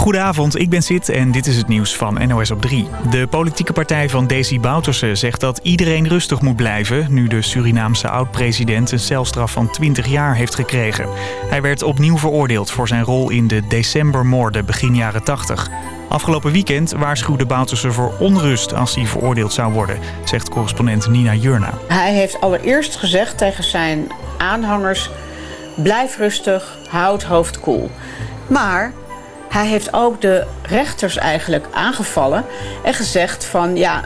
Goedenavond, ik ben Sid en dit is het nieuws van NOS op 3. De politieke partij van Desi Bouterse zegt dat iedereen rustig moet blijven... nu de Surinaamse oud-president een celstraf van 20 jaar heeft gekregen. Hij werd opnieuw veroordeeld voor zijn rol in de decembermoorden begin jaren 80. Afgelopen weekend waarschuwde Bouterse voor onrust als hij veroordeeld zou worden... zegt correspondent Nina Jurna. Hij heeft allereerst gezegd tegen zijn aanhangers... blijf rustig, houd hoofd koel. Maar hij heeft ook de rechters eigenlijk aangevallen en gezegd van ja,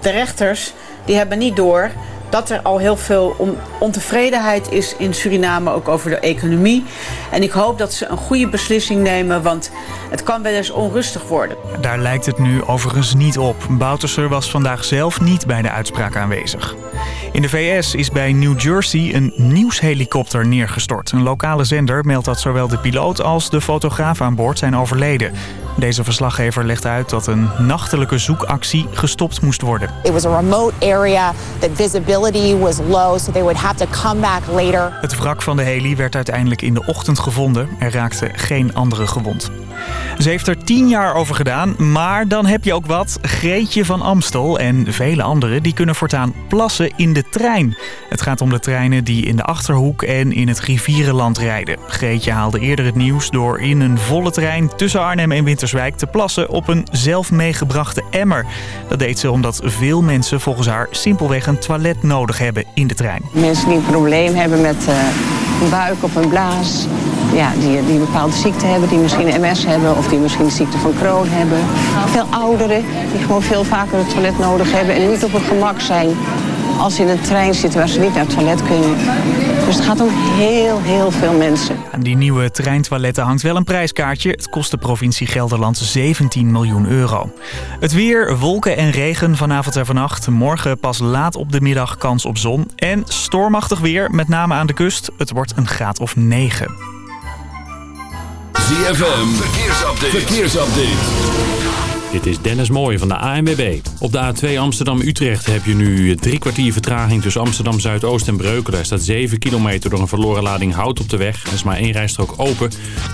de rechters die hebben niet door dat er al heel veel ontevredenheid is in Suriname, ook over de economie. En ik hoop dat ze een goede beslissing nemen, want het kan wel eens onrustig worden. Daar lijkt het nu overigens niet op. Bouterser was vandaag zelf niet bij de uitspraak aanwezig. In de VS is bij New Jersey een nieuwshelikopter neergestort. Een lokale zender meldt dat zowel de piloot als de fotograaf aan boord zijn overleden. Deze verslaggever legt uit dat een nachtelijke zoekactie gestopt moest worden. It was a remote area that visibility was low, so they would have to come back later. Het wrak van de heli werd uiteindelijk in de ochtend gevonden. Er raakte geen andere gewond. Ze heeft er tien jaar over gedaan, maar dan heb je ook wat. Greetje van Amstel en vele anderen die kunnen voortaan plassen in de trein. Het gaat om de treinen die in de Achterhoek en in het Rivierenland rijden. Greetje haalde eerder het nieuws door in een volle trein tussen Arnhem en Winterswijk te plassen op een zelf meegebrachte emmer. Dat deed ze omdat veel mensen volgens haar simpelweg een toilet nodig hebben in de trein. Mensen die een probleem hebben met uh, een buik of een blaas, ja, die, die een bepaalde ziekte hebben, die misschien MS hebben of die misschien ziekte van Crohn hebben. Veel ouderen die gewoon veel vaker het toilet nodig hebben en niet op hun gemak zijn als ze in een trein zitten waar ze niet naar het toilet kunnen. Dus het gaat om heel, heel veel mensen. Aan die nieuwe treintoiletten hangt wel een prijskaartje. Het kost de provincie Gelderland 17 miljoen euro. Het weer, wolken en regen vanavond en vannacht. Morgen pas laat op de middag kans op zon. En stormachtig weer, met name aan de kust. Het wordt een graad of 9. ZFM, verkeersupdate. verkeersupdate. Dit is Dennis Mooij van de ANWB. Op de A2 Amsterdam-Utrecht heb je nu drie kwartier vertraging tussen Amsterdam-Zuidoost en Breukelen. Er staat 7 kilometer door een verloren lading hout op de weg. Er is maar één rijstrook open.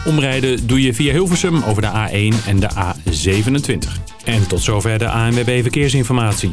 Omrijden doe je via Hilversum over de A1 en de A27. En tot zover de ANWB Verkeersinformatie.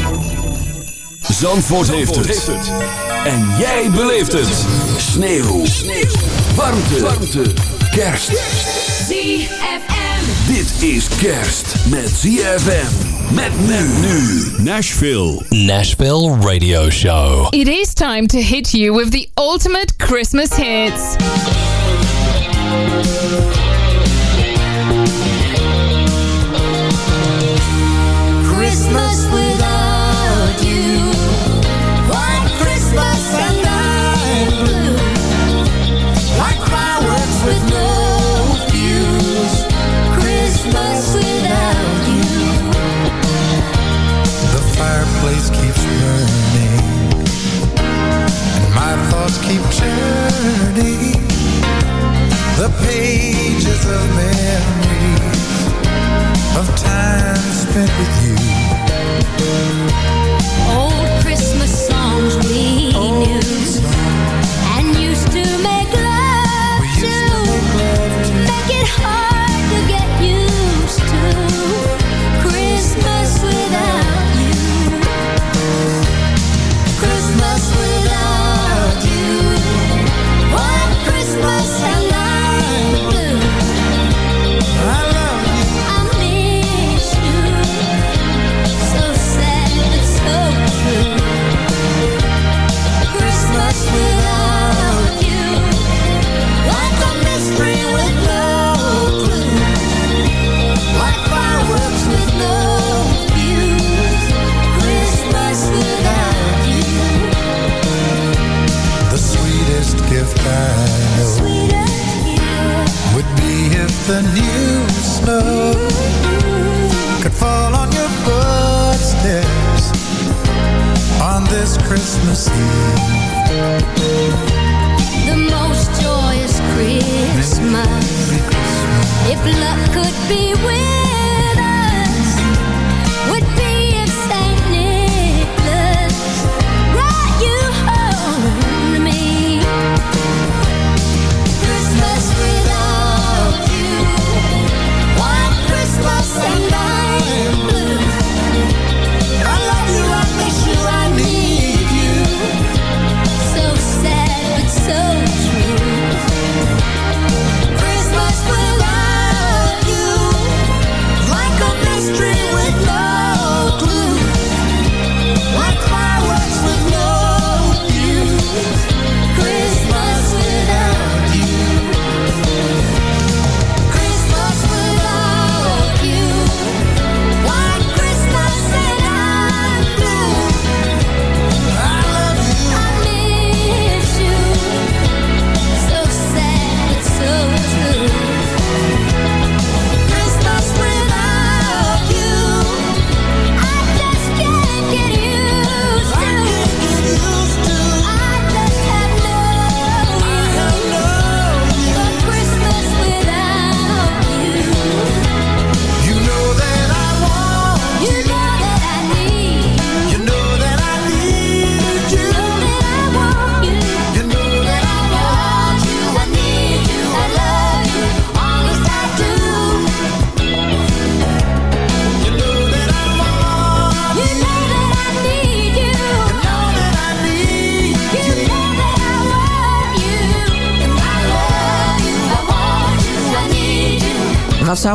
Zandvoort, heeft, het. En jij beleeft het. Sneeuw. Sneeuw. Warmte. Warmte. Kerst. ZFM. Dit is kerst met ZFM. Met men nu. Nashville. Nashville Radio Show. It is time to hit you with the ultimate Christmas hits.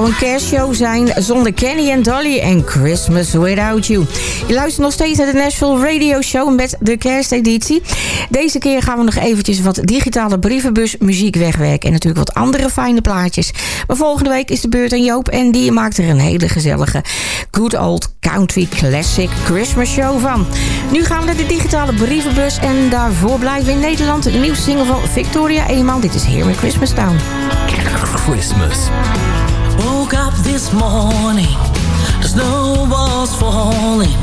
Een kerstshow zijn zonder Kenny en Dolly en Christmas Without You? Je luistert nog steeds naar de Nashville Radio Show met de kersteditie. Deze keer gaan we nog eventjes wat digitale brievenbus muziek wegwerken. En natuurlijk wat andere fijne plaatjes. Maar volgende week is de beurt aan Joop en die maakt er een hele gezellige Good Old Country Classic Christmas Show van. Nu gaan we naar de digitale brievenbus en daarvoor blijven we in Nederland. De nieuwste single van Victoria Eenmaal. Dit is Here in Christmas Town. Christmas. Woke up this morning, the snow was falling,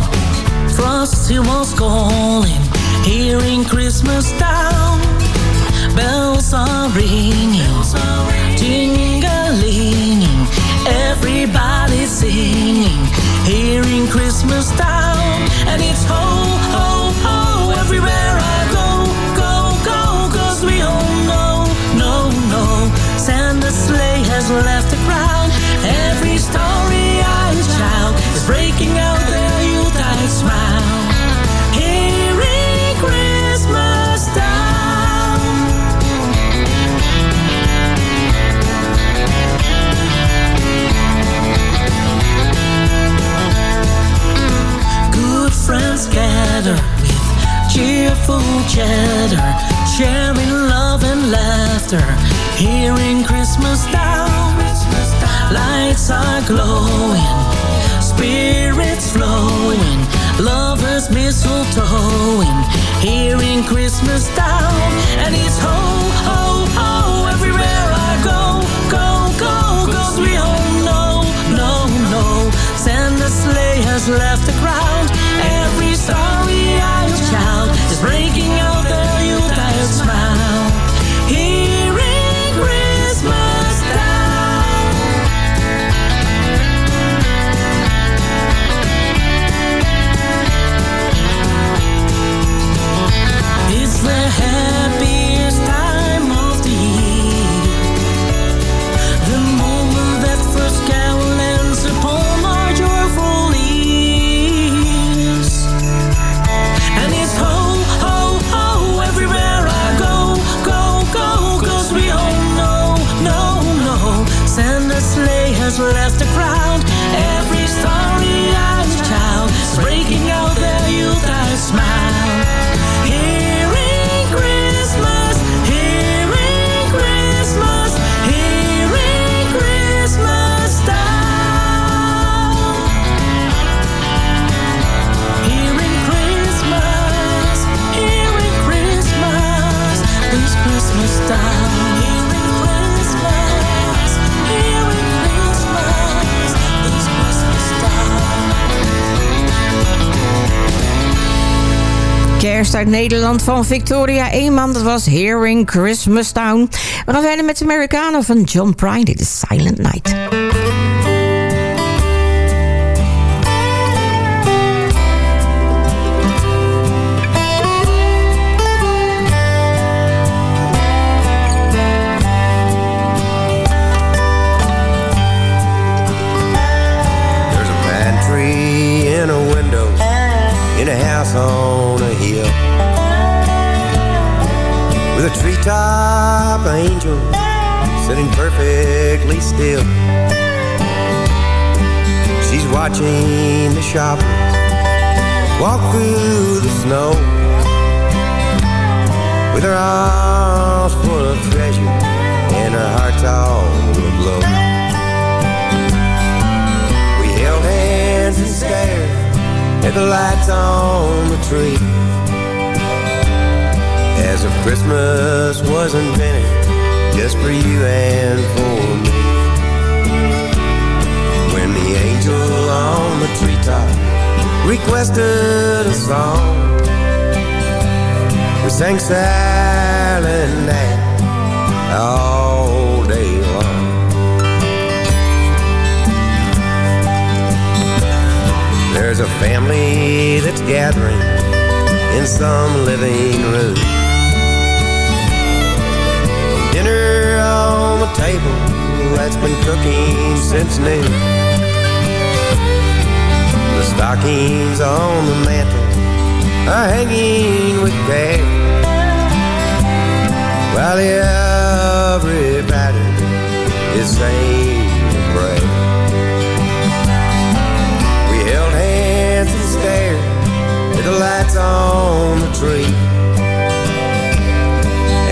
frosty was calling, here in Christmas town. Bells are ringing, jingling, everybody singing, here in Christmas town. And it's ho, cheerful chatter, sharing love and laughter. Here in Christmas town, lights are glowing, spirits flowing, lovers mistletoeing. Here in Christmas town, and it's ho ho ho everywhere I go, go go, 'cause we all know, no no, Santa's sleigh has left the ground. Every is breaking out Uit Nederland van Victoria Eenman. Dat was Hearing Christmas Town. We gaan verder met de Americano van John Prine. Dit is Silent Night. Treetop angel sitting perfectly still. She's watching the shoppers walk through the snow with her arms full of treasure and her heart's all aglow. We held hands and stared at the lights on the tree. As if Christmas was invented just for you and for me. When the angel on the treetop requested a song, we sang Silent Night all day long. There's a family that's gathering in some living room. The table that's been cooking since noon. The stockings on the mantle are hanging with care. While everybody is saying a prayer. We held hands and stared at the lights on the tree.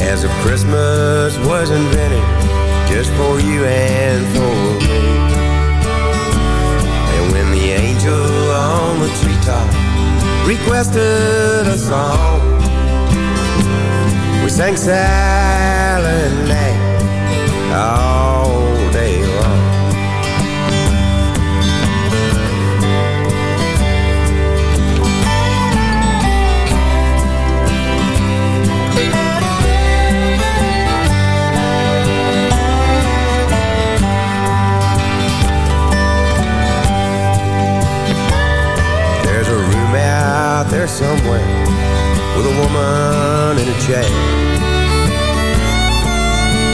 As if Christmas was invented just for you and for me. And when the angel on the treetop requested a song, we sang Silent Night all out there somewhere with a woman in a chair.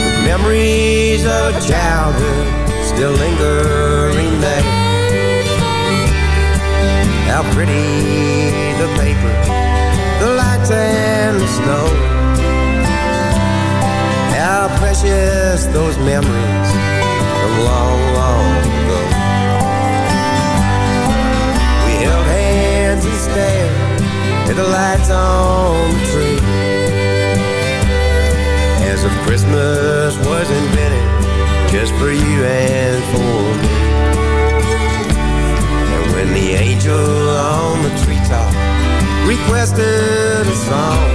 With memories of childhood still lingering there. How pretty the paper, the lights and the snow. How precious those memories lights on the tree. As if Christmas was invented just for you and for me. And when the angel on the treetop requested a song,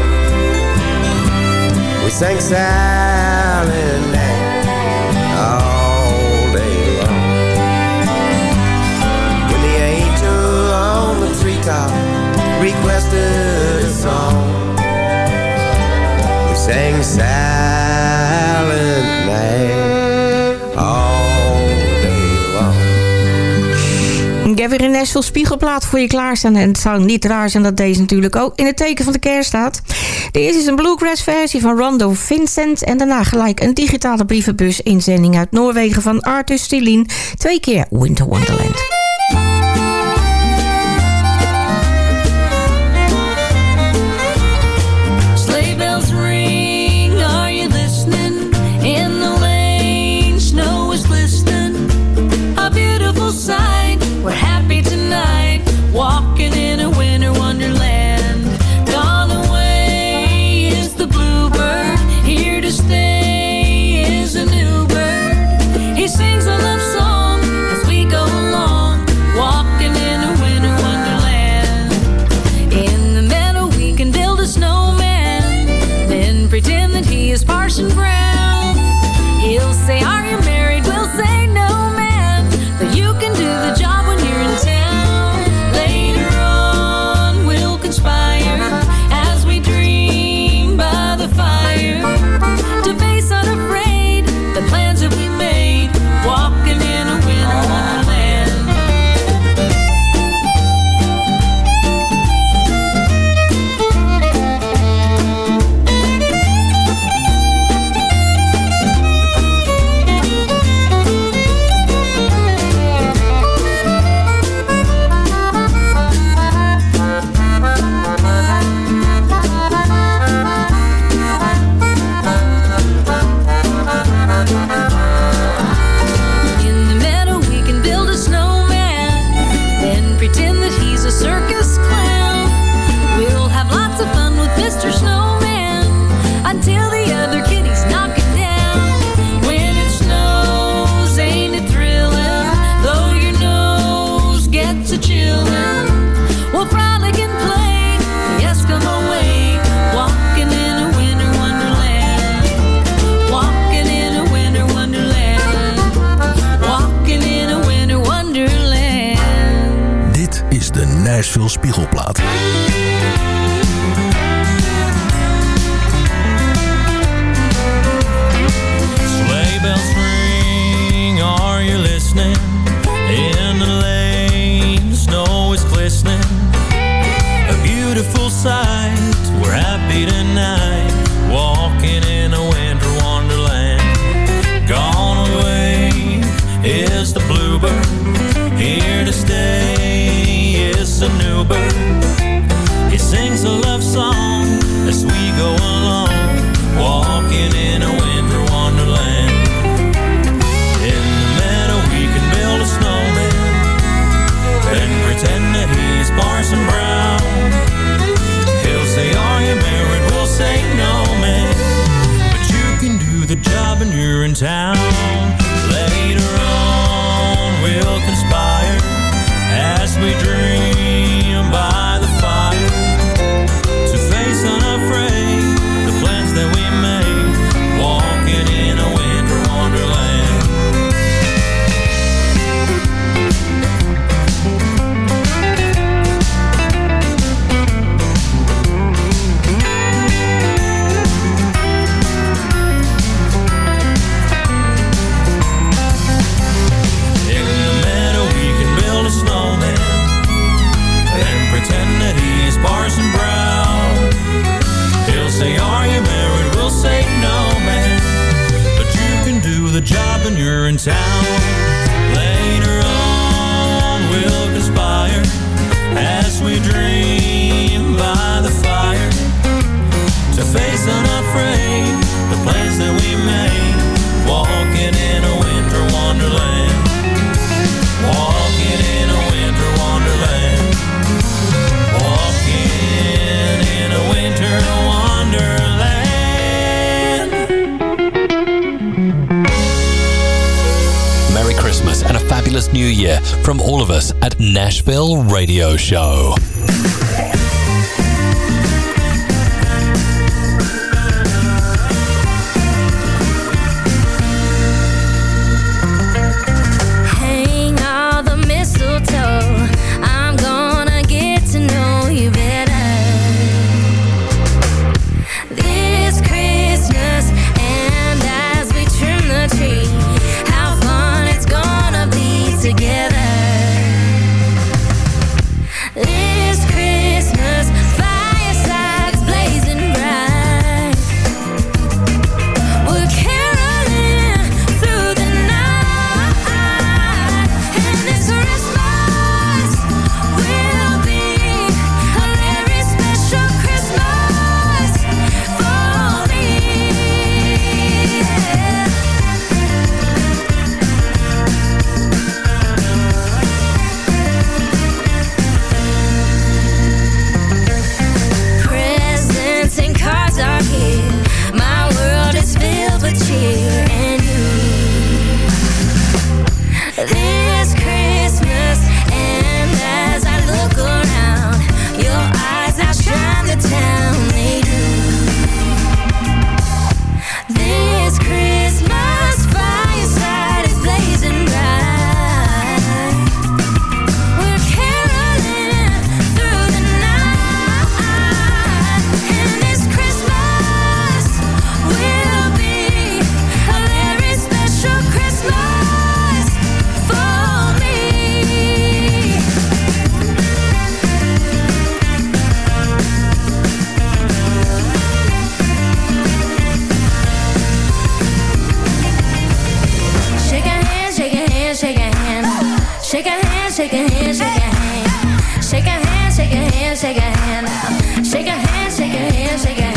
we sang Silent Night all day long. When the angel on the treetop requested Silent Night all. Ik heb een spiegelplaat voor je klaarstaan. En het zou niet raar zijn dat deze natuurlijk ook in het teken van de kerst staat. De eerste is een bluegrass versie van Rondo Vincent. En daarna gelijk een digitale brievenbus inzending uit Noorwegen van Arthur Stilin. Twee keer Winter Wonderland. That he shake your hand, shake your hand. Shake your hand, shake your hand, shake your hand. Shake your hand, shake your hand, shake your hand.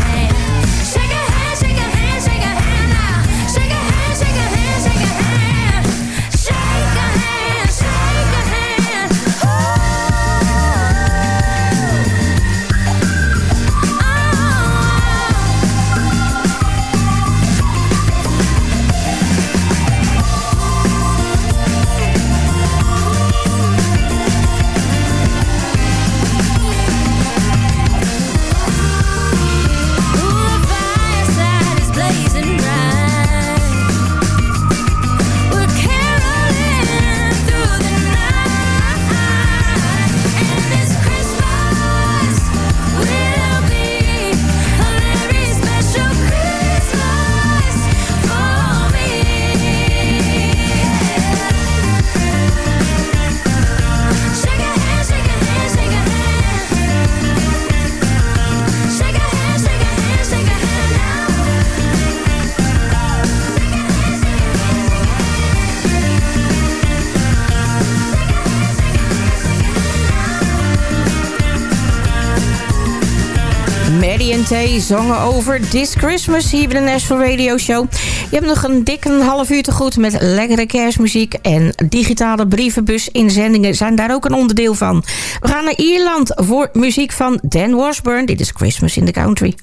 T zongen over This Christmas hier bij de National Radio Show. Je hebt nog een dikke half uur te goed met lekkere kerstmuziek... en digitale brievenbus-inzendingen zijn daar ook een onderdeel van. We gaan naar Ierland voor muziek van Dan Washburn. Dit is Christmas in the Country.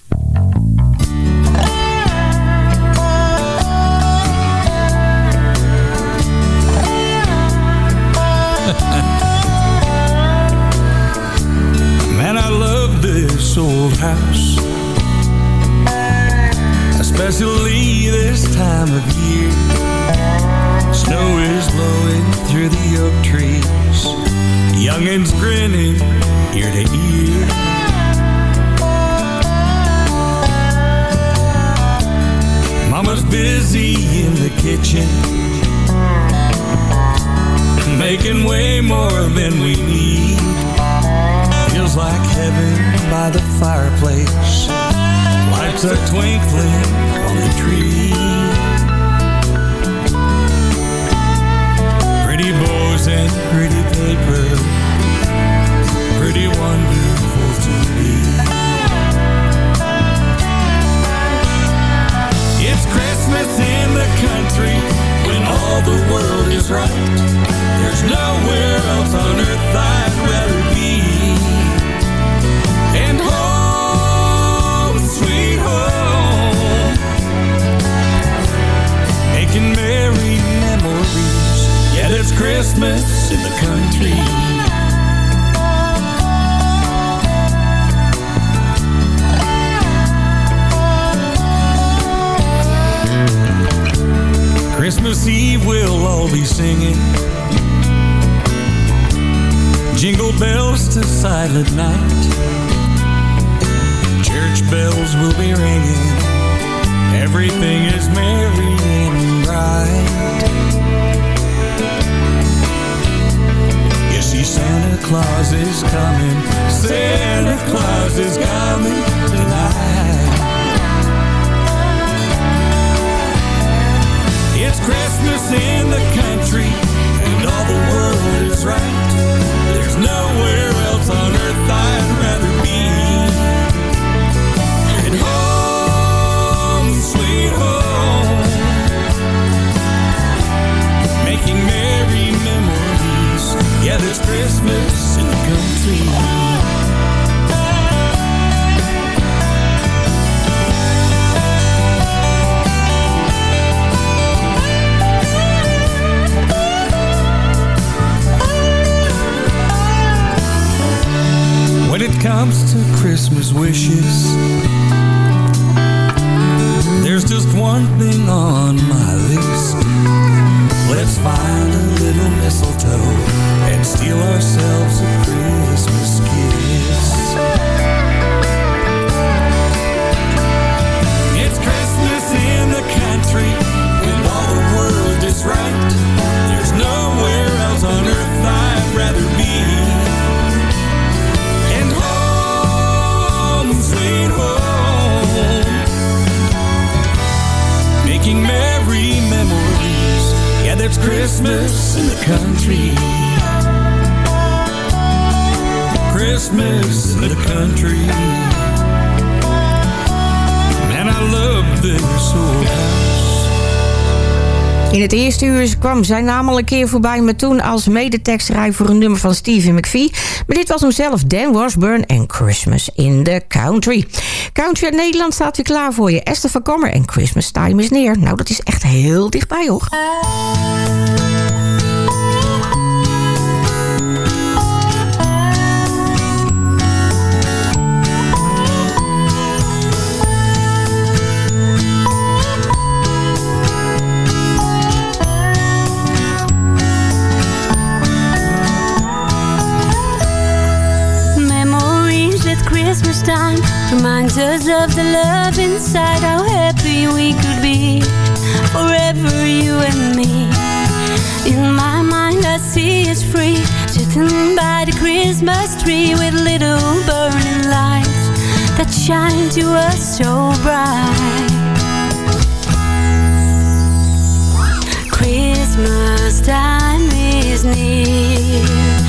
Especially this time of year. Snow is blowing through the oak trees. Youngins grinning ear to ear. Mama's busy in the kitchen. Making way more than we need. Feels like heaven by the fireplace. Lights are twinkling on the tree. Pretty bows and pretty paper. Pretty wonderful to me. It's Christmas in the country when all the world is right. There's nowhere else on earth I'd rather be. Christmas in the country. Christmas Eve we'll all be singing. Jingle bells to silent night. Church bells will be ringing. Everything is merry and bright Santa Claus is coming Santa Claus is coming tonight It's Christmas in the country, and all the world is right. Uur kwam naam al een keer voorbij... maar toen als medetekstschrijver voor een nummer van Stevie McVie. Maar dit was hem zelf, Dan Washburn en Christmas in the Country. Country uit Nederland staat weer klaar voor je. Esther van Kommer en Christmas Time is neer. Nou, dat is echt heel dichtbij, hoor. Us of the love inside, how happy we could be. Forever, you and me. In my mind, I see us free, sitting by the Christmas tree with little burning lights that shine to us so bright. Christmas time is near.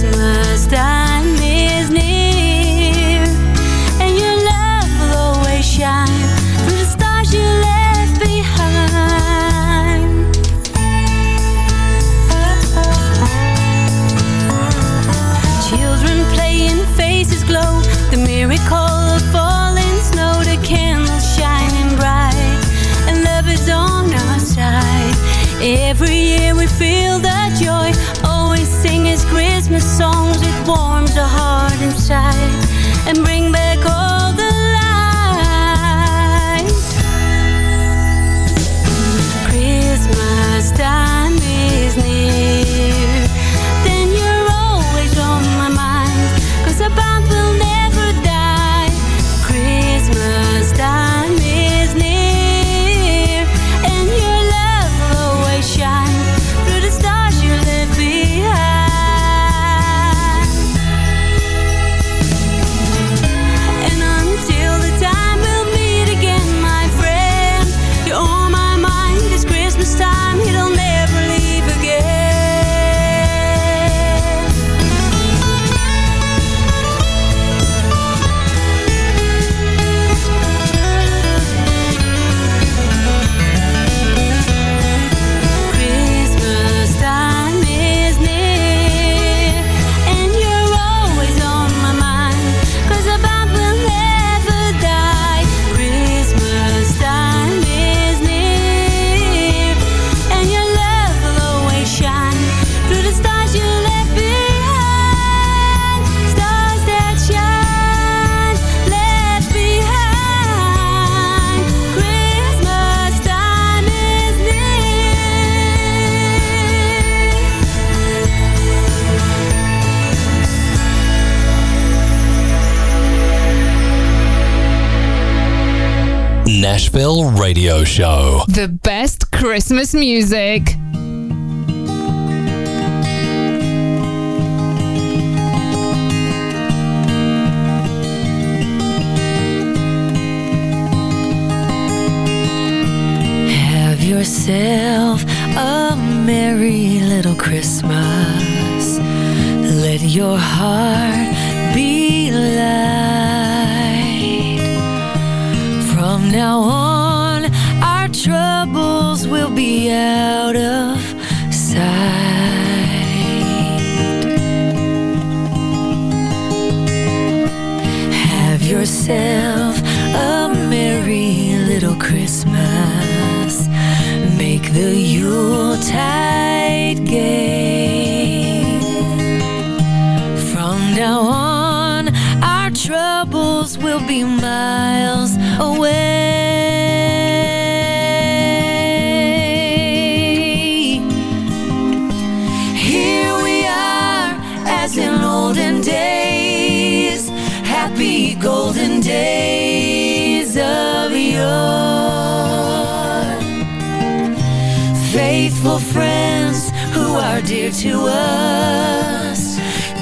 Christmas time is near. Bill Radio Show. The best Christmas music. now on Our troubles will be miles away. Here we are as in olden days Happy golden days of yore. Faithful friends who are dear to us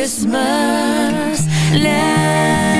Christmas. Land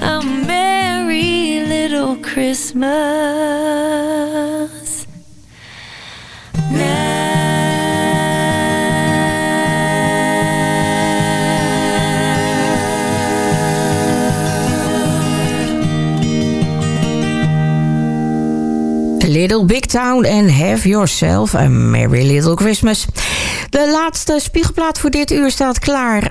a merry little Christmas. Little Big Town and Have Yourself a Merry Little Christmas. De laatste spiegelplaat voor dit uur staat klaar.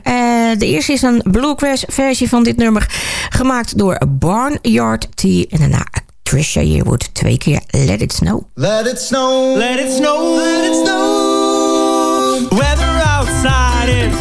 Eh, de eerste is een bluegrass versie van dit nummer. Gemaakt door Barnyard T. En daarna Trisha Yearwood. Twee keer Let It Snow. Let it snow. Let it snow. Let it snow. Weather outside is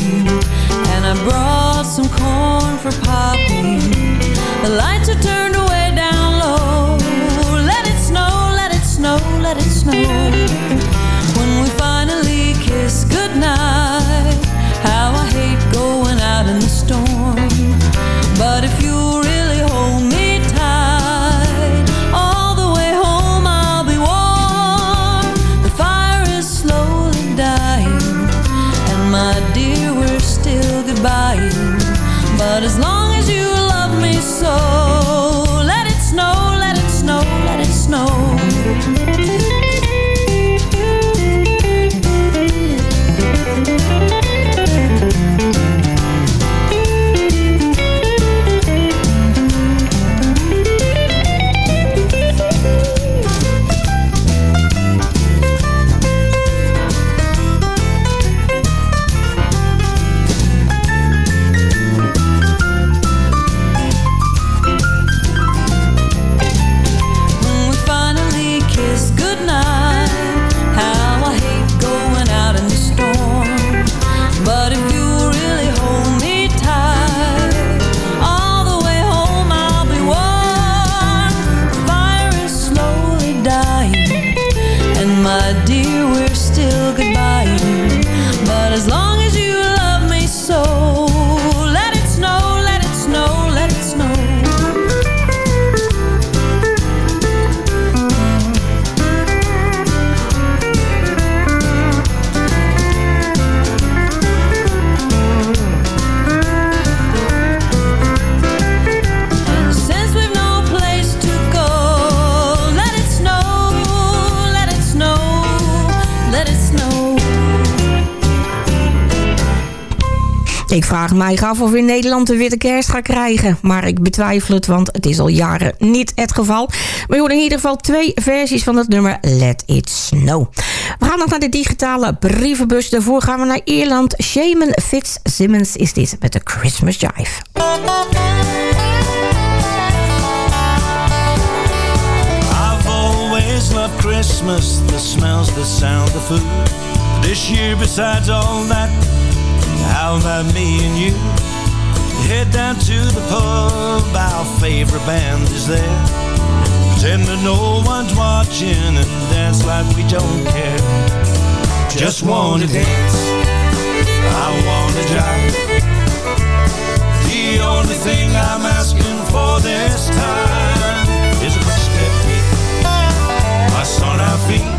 And I brought some corn for popping The lights are turned away. Ik vraag mij af of in Nederland een witte kerst gaan krijgen. Maar ik betwijfel het, want het is al jaren niet het geval. We horen in ieder geval twee versies van het nummer Let It Snow. We gaan nog naar de digitale brievenbus. Daarvoor gaan we naar Ierland. Shaman Fitzsimmons is dit met de Christmas Jive. Christmas, the smells, the sound, the food. This year, besides all that, how about me and you? Head down to the pub, our favorite band is there. Pretend that no one's watching and dance like we don't care. Just wanna dance, I wanna jive. The only thing I'm asking for this time is a quick step beat, us on our feet.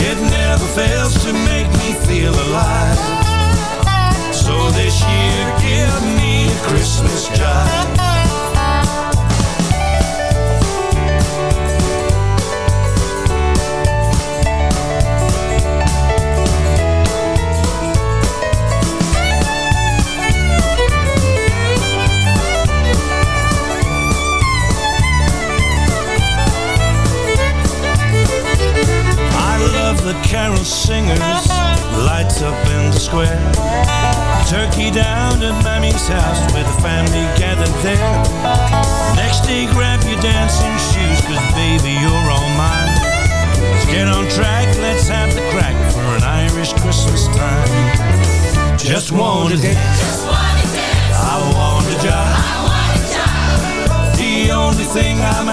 It never fails to make me feel alive. This year, give me a Christmas love the carol singers, lights up in the square. Turkey down at Mammy's house with the family gathered there. Next day, grab your dancing shoes, cause baby, you're all mine. Let's get on track, let's have the crack for an Irish Christmas time. Just wanna dance. I wanna jive. The only thing I'm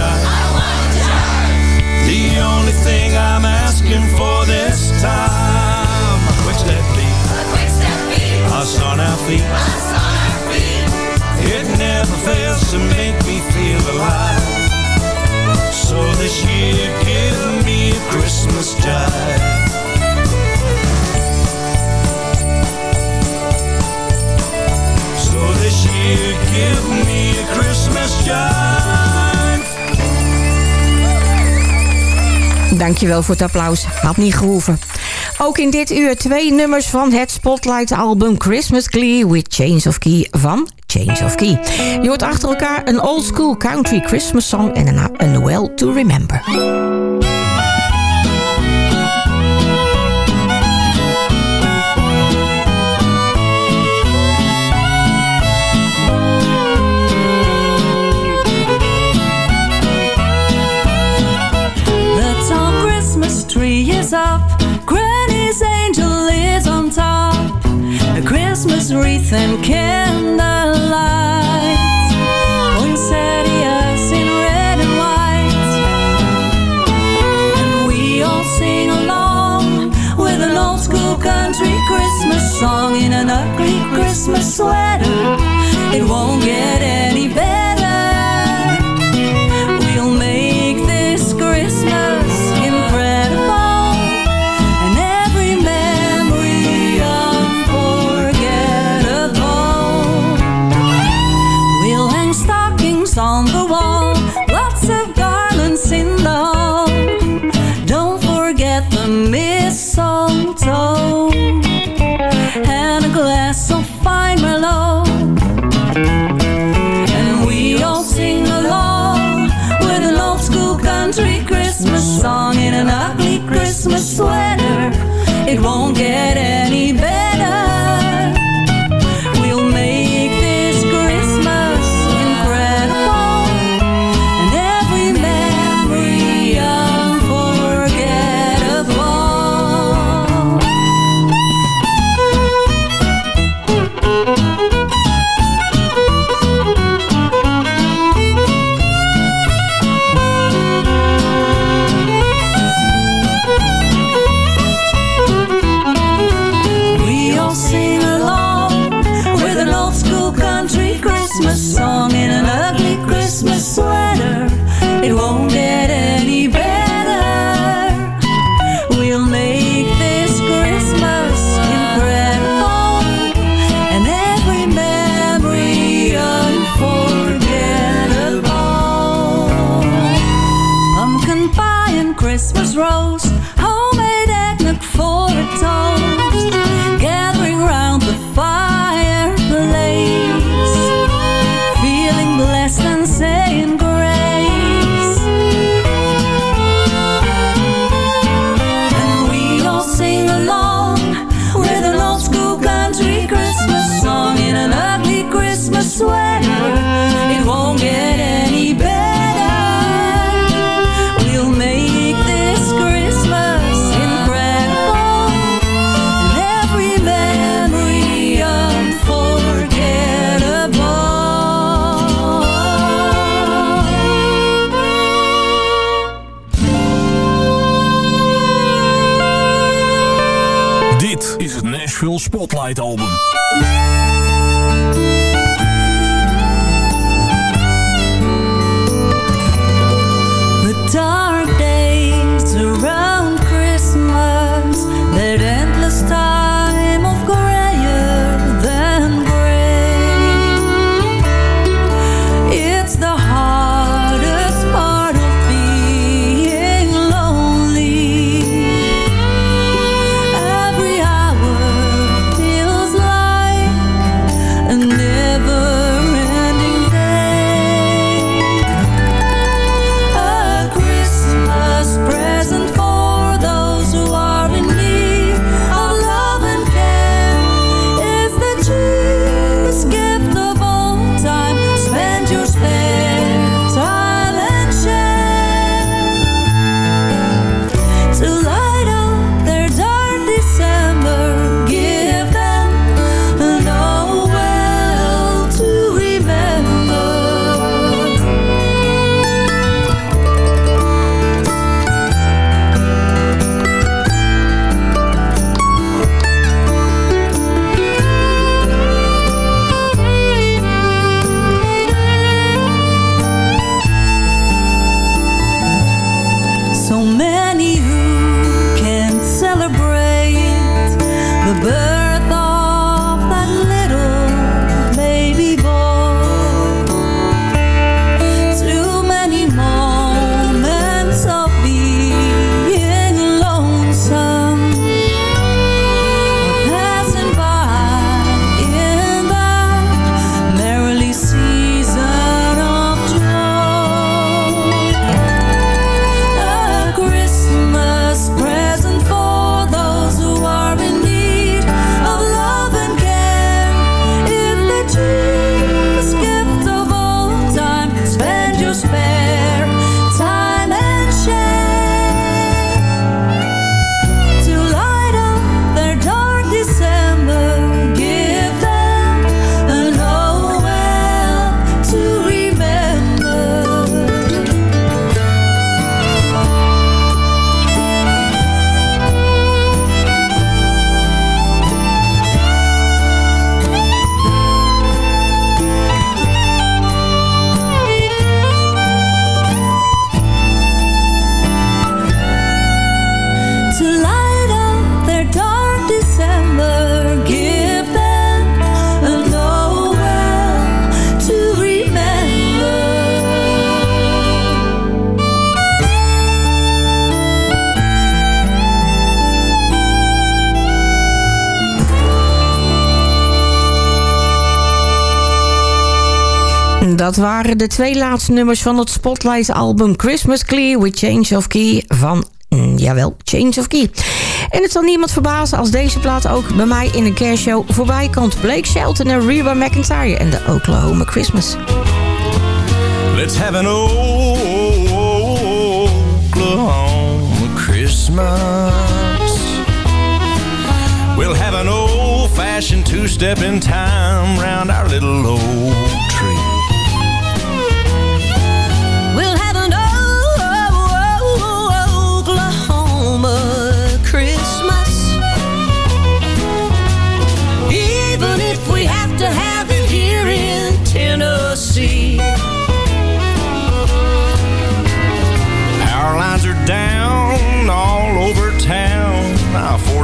wanna jive. The only thing I'm asking for this time, a quick step beat. Us on our feet. It never fails to make me feel alive. So this year, give me a Christmas jive. So this year, give me a Christmas jive. Dankjewel voor het applaus. Had niet gehoeven. Ook in dit uur twee nummers van het Spotlight album Christmas Glee with Change of Key van Change of Key. Je hoort achter elkaar een old school country Christmas song en daarna een Noel to Remember. Christmas wreath and candlelight. Poinsettias in red and white. And we all sing along with an old school country Christmas song in an ugly Christmas sweater. It won't get any better. It won't get any dat waren de twee laatste nummers van het Spotlight-album Christmas Clear with Change of Key van mm, jawel, Change of Key. En het zal niemand verbazen als deze plaat ook bij mij in een kerstshow voorbij komt. Blake Shelton en Reba McIntyre en de Oklahoma Christmas. Let's have an Oklahoma Christmas. We'll have an old-fashioned two-step in time round our little old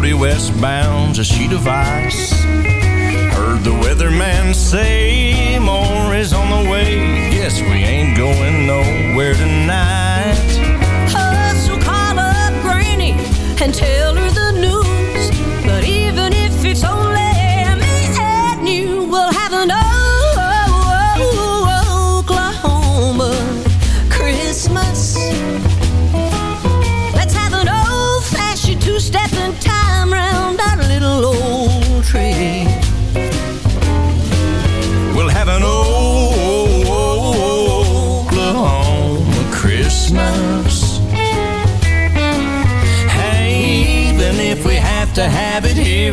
40 westbound's a sheet of ice. Heard the weatherman say more is on the way. Guess we ain't going nowhere tonight. Hustle, call up Granny and tell her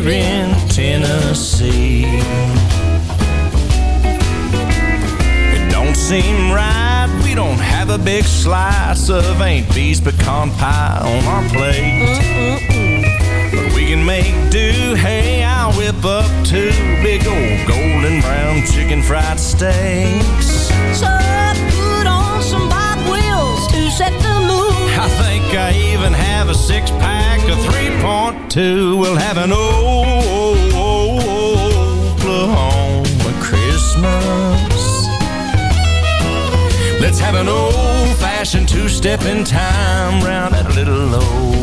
here in Tennessee. It don't seem right, we don't have a big slice of Aunt Bee's pecan pie on our plate. But we can make do, hey, I'll whip up two big old golden brown chicken fried steaks. So put on some Bob Wills to set the mood. I think I even have a six pack of 3.2. We'll have an Oklahoma Christmas. Let's have an old fashioned two step in time round that little old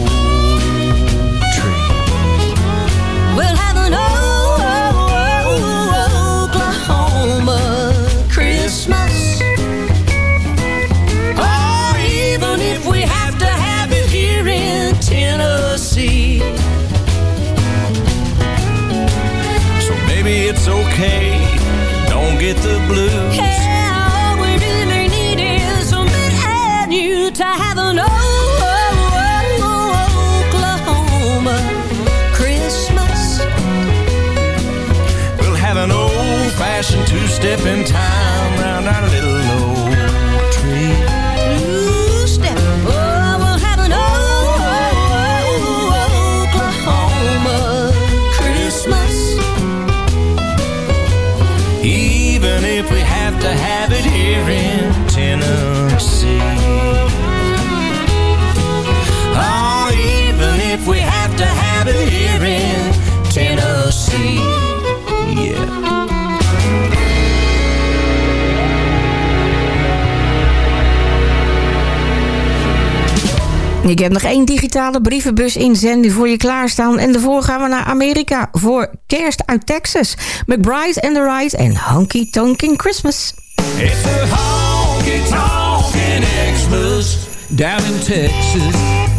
it's okay. Don't get the blues. Yeah, all we really need is a bit and you to have an old Oklahoma Christmas. We'll have an old fashioned two step in time round our Ik heb nog één digitale brievenbus inzending voor je klaarstaan. En daarvoor gaan we naar Amerika voor kerst uit Texas. McBride and the Ride en Honky Tonkin Christmas. It's a honky tonkin' Xmas down in Texas.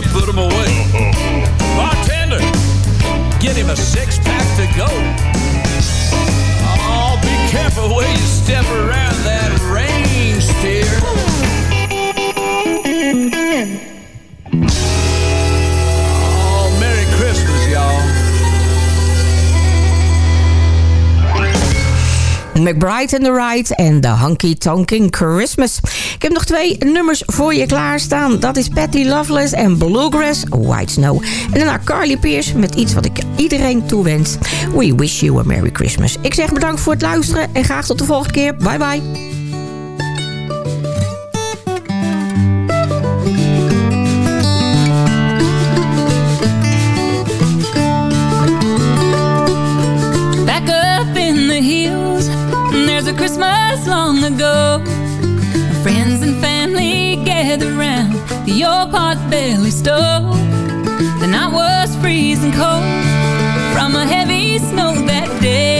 Can't put them away. Bartender, get him a six pack to go. Oh, be careful where you step around that rain steer. McBride and the Ride en de Honky Tonkin Christmas. Ik heb nog twee nummers voor je klaarstaan. Dat is Patty Loveless en Bluegrass White Snow. En daarna Carly Pierce met iets wat ik iedereen toewens. We wish you a Merry Christmas. Ik zeg bedankt voor het luisteren en graag tot de volgende keer. Bye bye. heart barely stole The night was freezing cold From a heavy snow that day.